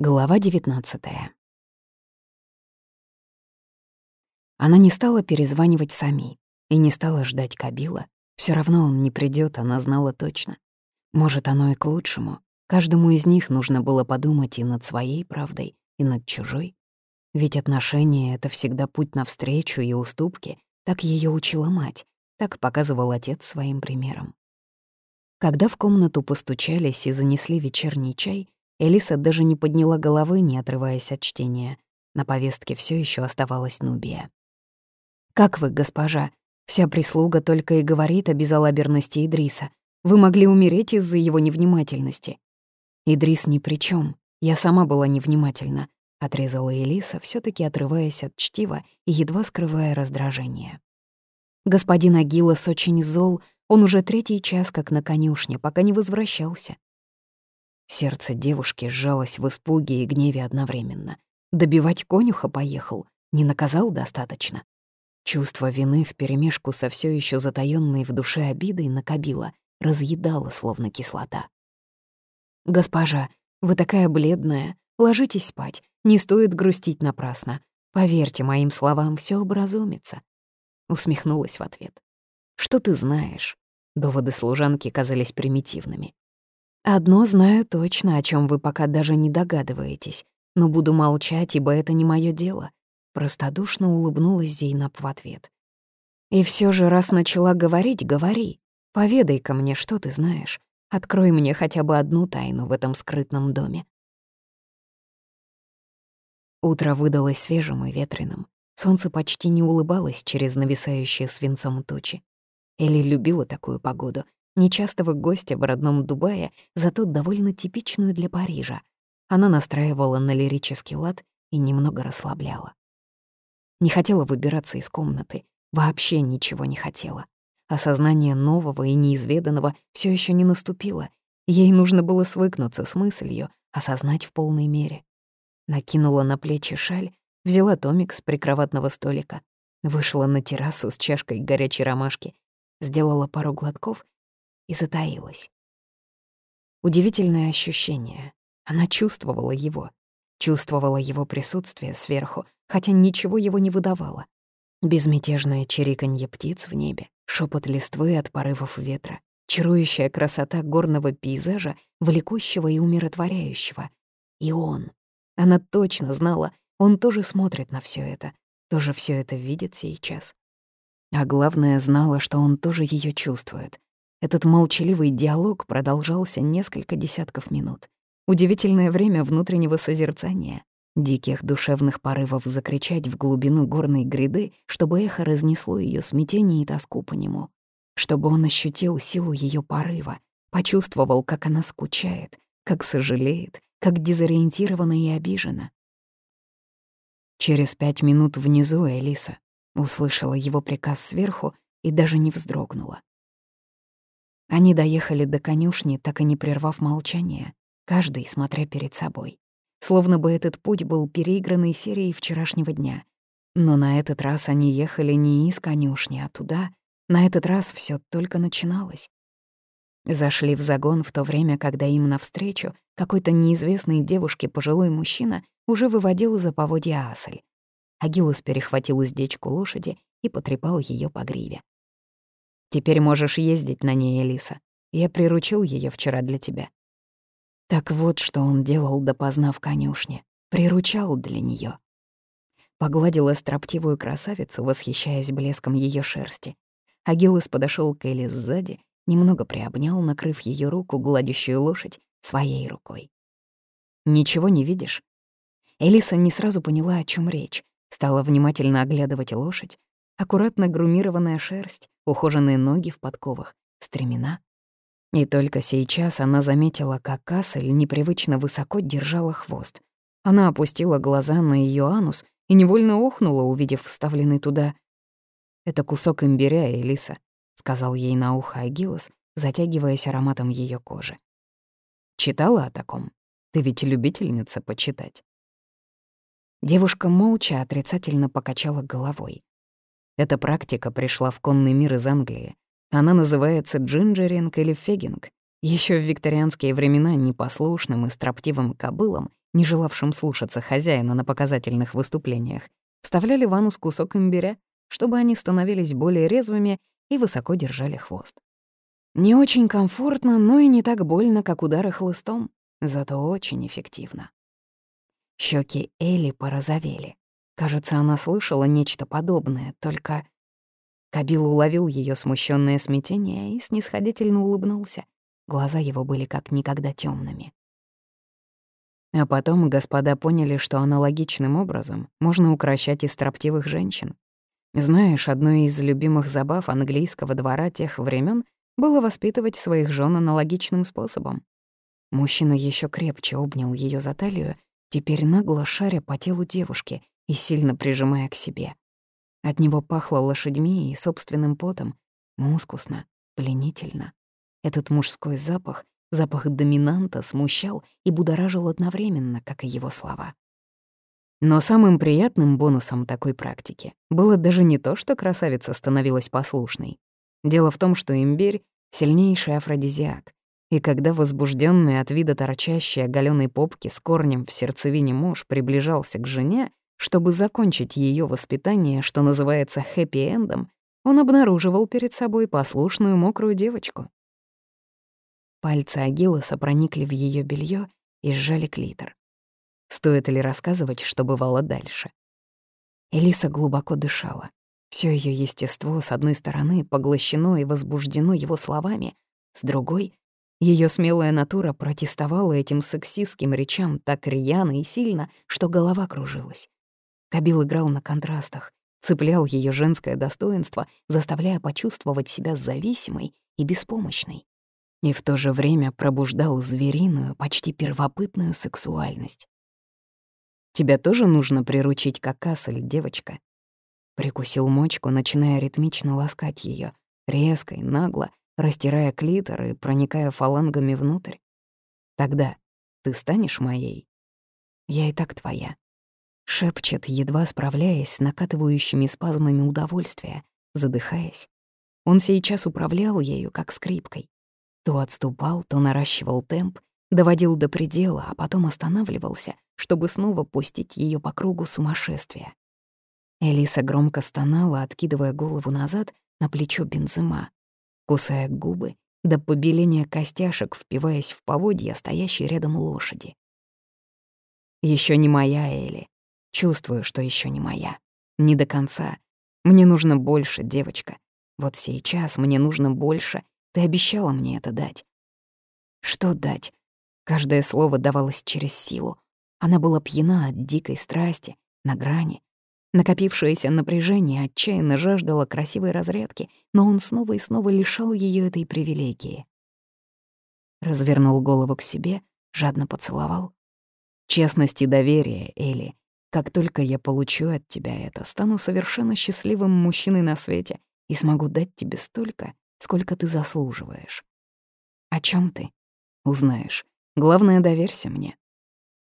Глава 19 Она не стала перезванивать сами и не стала ждать Кабила. Все равно он не придет, она знала точно. Может, оно и к лучшему. Каждому из них нужно было подумать и над своей правдой, и над чужой. Ведь отношения — это всегда путь навстречу и уступки. Так ее учила мать, так показывал отец своим примером. Когда в комнату постучались и занесли вечерний чай, Элиса даже не подняла головы, не отрываясь от чтения. На повестке все еще оставалась Нубия. «Как вы, госпожа? Вся прислуга только и говорит о безалаберности Идриса. Вы могли умереть из-за его невнимательности». «Идрис ни при чем. Я сама была невнимательна», — отрезала Элиса, все таки отрываясь от чтива и едва скрывая раздражение. «Господин Агилос очень зол, он уже третий час как на конюшне, пока не возвращался. Сердце девушки сжалось в испуге и гневе одновременно. Добивать конюха поехал, не наказал достаточно. Чувство вины вперемешку со все еще затаённой в душе обидой накобило, разъедало, словно кислота. «Госпожа, вы такая бледная, ложитесь спать, не стоит грустить напрасно. Поверьте моим словам, все образумится». Усмехнулась в ответ. «Что ты знаешь?» Доводы служанки казались примитивными. Одно знаю точно, о чем вы пока даже не догадываетесь, но буду молчать, ибо это не мое дело. Простодушно улыбнулась Зейнаб в ответ. И все же, раз начала говорить, говори. Поведай-ка мне, что ты знаешь. Открой мне хотя бы одну тайну в этом скрытном доме. Утро выдалось свежим и ветреным. Солнце почти не улыбалось через нависающие свинцом тучи. Элли любила такую погоду — нечастого гостя в родном Дубае, зато довольно типичную для Парижа. Она настраивала на лирический лад и немного расслабляла. Не хотела выбираться из комнаты, вообще ничего не хотела. Осознание нового и неизведанного все еще не наступило. Ей нужно было свыкнуться с мыслью, осознать в полной мере. Накинула на плечи шаль, взяла томик с прикроватного столика, вышла на террасу с чашкой горячей ромашки, сделала пару глотков и затаилась. Удивительное ощущение. Она чувствовала его. Чувствовала его присутствие сверху, хотя ничего его не выдавало. Безмятежное чириканье птиц в небе, шепот листвы от порывов ветра, чарующая красота горного пейзажа, влекущего и умиротворяющего. И он. Она точно знала, он тоже смотрит на все это, тоже все это видит сейчас. А главное, знала, что он тоже ее чувствует, этот молчаливый диалог продолжался несколько десятков минут. Удивительное время внутреннего созерцания, диких душевных порывов закричать в глубину горной гряды, чтобы эхо разнесло ее смятение и тоску по нему, чтобы он ощутил силу ее порыва, почувствовал, как она скучает, как сожалеет, как дезориентирована и обижена. Через пять минут внизу Элиса услышала его приказ сверху и даже не вздрогнула. Они доехали до конюшни, так и не прервав молчание, каждый смотря перед собой. Словно бы этот путь был переигранной серией вчерашнего дня. Но на этот раз они ехали не из конюшни, а туда. На этот раз все только начиналось. Зашли в загон в то время, когда им навстречу какой-то неизвестной девушке пожилой мужчина уже выводил из-за поводья асль. Агилус перехватил уздечку лошади и потрепал ее по гриве. Теперь можешь ездить на ней, Элиса. Я приручил ее вчера для тебя». Так вот, что он делал допоздна в конюшне. Приручал для нее. Погладила строптивую красавицу, восхищаясь блеском ее шерсти. Агилос подошел к Элис сзади, немного приобнял, накрыв ее руку, гладящую лошадь, своей рукой. «Ничего не видишь?» Элиса не сразу поняла, о чем речь, стала внимательно оглядывать лошадь, аккуратно грумированная шерсть, ухоженные ноги в подковах, стремена. И только сейчас она заметила, как Кассель непривычно высоко держала хвост. Она опустила глаза на ее анус и невольно охнула, увидев вставленный туда. «Это кусок имбиря, Элиса», — сказал ей на ухо Агилос, затягиваясь ароматом ее кожи. «Читала о таком? Ты ведь любительница почитать». Девушка молча отрицательно покачала головой. Эта практика пришла в конный мир из Англии. Она называется джинджеринг или фегинг. Еще в викторианские времена непослушным и строптивым кобылам не желавшим слушаться хозяина на показательных выступлениях, вставляли в анус кусок имбиря, чтобы они становились более резвыми и высоко держали хвост. Не очень комфортно, но и не так больно, как удары хлыстом, зато очень эффективно. Щеки Элли порозовели. Кажется, она слышала нечто подобное, только... Кабил уловил ее смущенное смятение и снисходительно улыбнулся. Глаза его были как никогда темными. А потом господа поняли, что аналогичным образом можно укращать и строптивых женщин. Знаешь, одной из любимых забав английского двора тех времен было воспитывать своих жен аналогичным способом. Мужчина еще крепче обнял ее за талию, теперь нагло шаря по телу девушки и сильно прижимая к себе. От него пахло лошадьми и собственным потом, мускусно, пленительно. Этот мужской запах, запах доминанта, смущал и будоражил одновременно, как и его слова. Но самым приятным бонусом такой практики было даже не то, что красавица становилась послушной. Дело в том, что имбирь — сильнейший афродизиак, и когда возбужденный от вида торчащей оголённой попки с корнем в сердцевине муж приближался к жене, чтобы закончить ее воспитание, что называется хэппи-эндом, он обнаруживал перед собой послушную мокрую девочку. Пальцы Агилоса проникли в ее белье и сжали клитор. Стоит ли рассказывать, что бывало дальше? Элиса глубоко дышала. Все ее естество, с одной стороны, поглощено и возбуждено его словами, с другой — ее смелая натура протестовала этим сексистским речам так рьяно и сильно, что голова кружилась. Кабил играл на контрастах, цеплял ее женское достоинство, заставляя почувствовать себя зависимой и беспомощной. И в то же время пробуждал звериную, почти первопытную сексуальность. Тебя тоже нужно приручить как кассель, девочка». Прикусил мочку, начиная ритмично ласкать ее, резко и нагло, растирая клитор и проникая фалангами внутрь. «Тогда ты станешь моей?» «Я и так твоя», — шепчет, едва справляясь с накатывающими спазмами удовольствия, задыхаясь. Он сейчас управлял ею, как скрипкой. То отступал, то наращивал темп, доводил до предела, а потом останавливался, чтобы снова пустить ее по кругу сумасшествия. Элиса громко стонала, откидывая голову назад на плечо бензима, кусая губы до побеления костяшек, впиваясь в поводья стоящей рядом лошади. Еще не моя, Эли. Чувствую, что еще не моя. Не до конца. Мне нужно больше, девочка. Вот сейчас мне нужно больше. Ты обещала мне это дать. Что дать? Каждое слово давалось через силу. Она была пьяна от дикой страсти, на грани. Накопившееся напряжение отчаянно жаждало красивой разрядки, но он снова и снова лишал ее этой привилегии. Развернул голову к себе, жадно поцеловал. «Честность и доверие, Элли. Как только я получу от тебя это, стану совершенно счастливым мужчиной на свете и смогу дать тебе столько, сколько ты заслуживаешь. О чем ты? Узнаешь. Главное, доверься мне».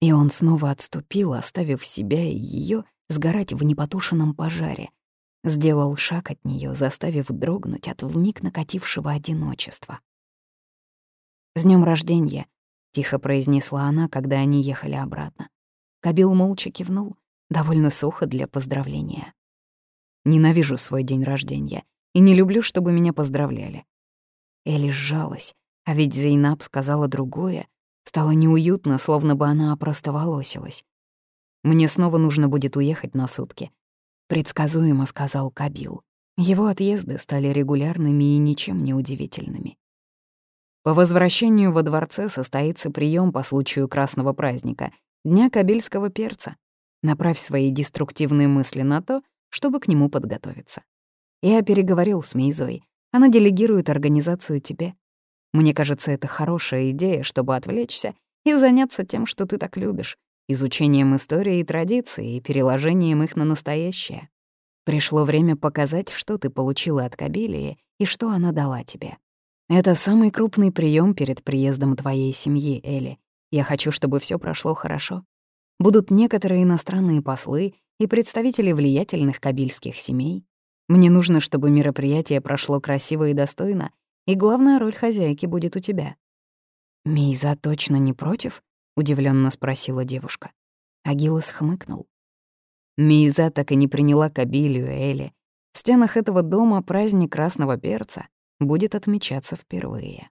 И он снова отступил, оставив себя и ее сгорать в непотушенном пожаре. Сделал шаг от нее, заставив дрогнуть от вмиг накатившего одиночества. «С днем рождения!» — тихо произнесла она, когда они ехали обратно. Кабил молча кивнул, довольно сухо для поздравления. «Ненавижу свой день рождения и не люблю, чтобы меня поздравляли». Элли сжалась, а ведь Зейнаб сказала другое, Стало неуютно, словно бы она опростоволосилась. «Мне снова нужно будет уехать на сутки», — предсказуемо сказал Кабил. Его отъезды стали регулярными и ничем не удивительными. По возвращению во дворце состоится прием по случаю красного праздника — Дня Кабильского перца. Направь свои деструктивные мысли на то, чтобы к нему подготовиться. Я переговорил с Мейзой. Она делегирует организацию тебе. Мне кажется, это хорошая идея, чтобы отвлечься и заняться тем, что ты так любишь, изучением истории и традиций и переложением их на настоящее. Пришло время показать, что ты получила от Кабилии и что она дала тебе. Это самый крупный прием перед приездом твоей семьи, Элли. Я хочу, чтобы все прошло хорошо. Будут некоторые иностранные послы и представители влиятельных кабильских семей. Мне нужно, чтобы мероприятие прошло красиво и достойно, и главная роль хозяйки будет у тебя». «Мейза точно не против?» — удивленно спросила девушка. Агилас хмыкнул. Мейза так и не приняла кабилию Эли. В стенах этого дома праздник красного перца будет отмечаться впервые.